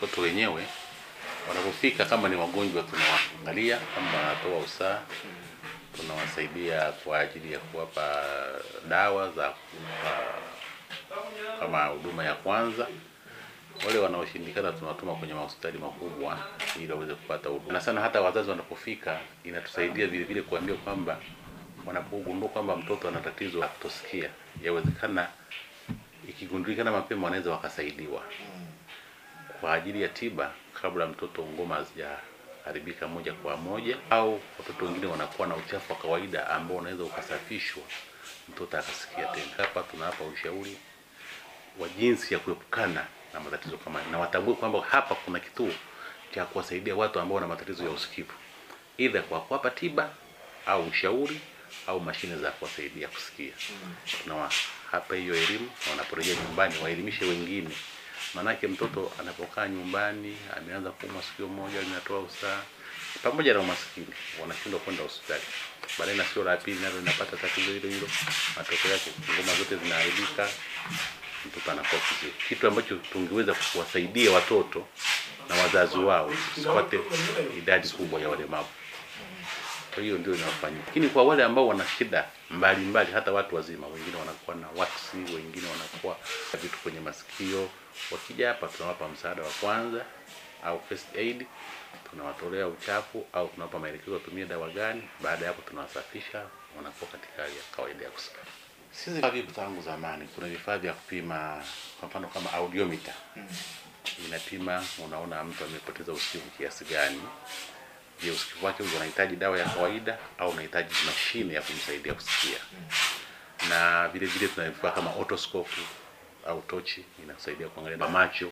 watoto wenyewe wanapofika, kama ni wagonjwa, tunawaangalia kama wanatoa usaha, tunawasaidia kwa ajili ya kuwapa dawa za kupa kama huduma ya kwanza. Wale wanaoshindikana tunawatuma kwenye mahospitali makubwa ili waweze kupata huduma. Na sana hata wazazi wanapofika, inatusaidia vile vile kuambia kwamba wanapogundua kwamba mtoto ana tatizo la kutosikia, yawezekana ikigundulikana mapema wanaweza wakasaidiwa kwa ajili ya tiba kabla mtoto ngoma hazijaharibika moja kwa moja, au watoto wengine wanakuwa na uchafu wa kawaida ambao unaweza ukasafishwa mtoto akasikia tena. Hapa tunawapa ushauri wa jinsi ya kuepukana na matatizo kama na watambue kwamba hapa kuna kituo cha kuwasaidia watu ambao wana matatizo ya usikivu, either kwa kuwapa tiba au ushauri au mashine za kuwasaidia kusikia. Tunawapa hiyo elimu, na wanaporejea nyumbani waelimishe wengine, maanake mtoto anapokaa nyumbani ameanza kuumwa sikio moja linatoa usaha, pamoja na umaskini, wanashindwa kwenda hospitali, baadaye na sikio la pili nalo linapata tatizo hilo hilo, matokeo yake ngoma zote zinaharibika, mtoto anakuwa kiziwi, kitu ambacho tungeweza kuwasaidia watoto na wazazi wao tusipate idadi kubwa ya walemavu. Kwa hiyo ndio inafanyika, lakini kwa wale ambao wana shida mbalimbali, hata watu wazima, wengine wanakuwa na waksi, wengine wanakuwa na vitu kwenye masikio, wakija hapa tunawapa msaada wa kwanza au first aid, tunawatolea uchafu au tunawapa maelekezo watumie dawa gani. Baada ya hapo tunawasafisha, wanakuwa katika hali ya kawaida ya kusikia. Sisi vifaa tangu zamani, kuna vifaa vya kupima, kwa mfano kama audiometer inapima, unaona mtu amepoteza usikivu kiasi gani. Je, usikivu wake huyu unahitaji dawa ya kawaida au unahitaji mashine ya kumsaidia kusikia? Na vile vile tuna vifaa kama otoscope au tochi inasaidia kuangalia macho